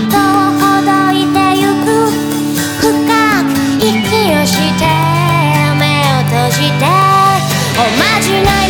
をいてゆく。深く息をして目を閉じておまじない。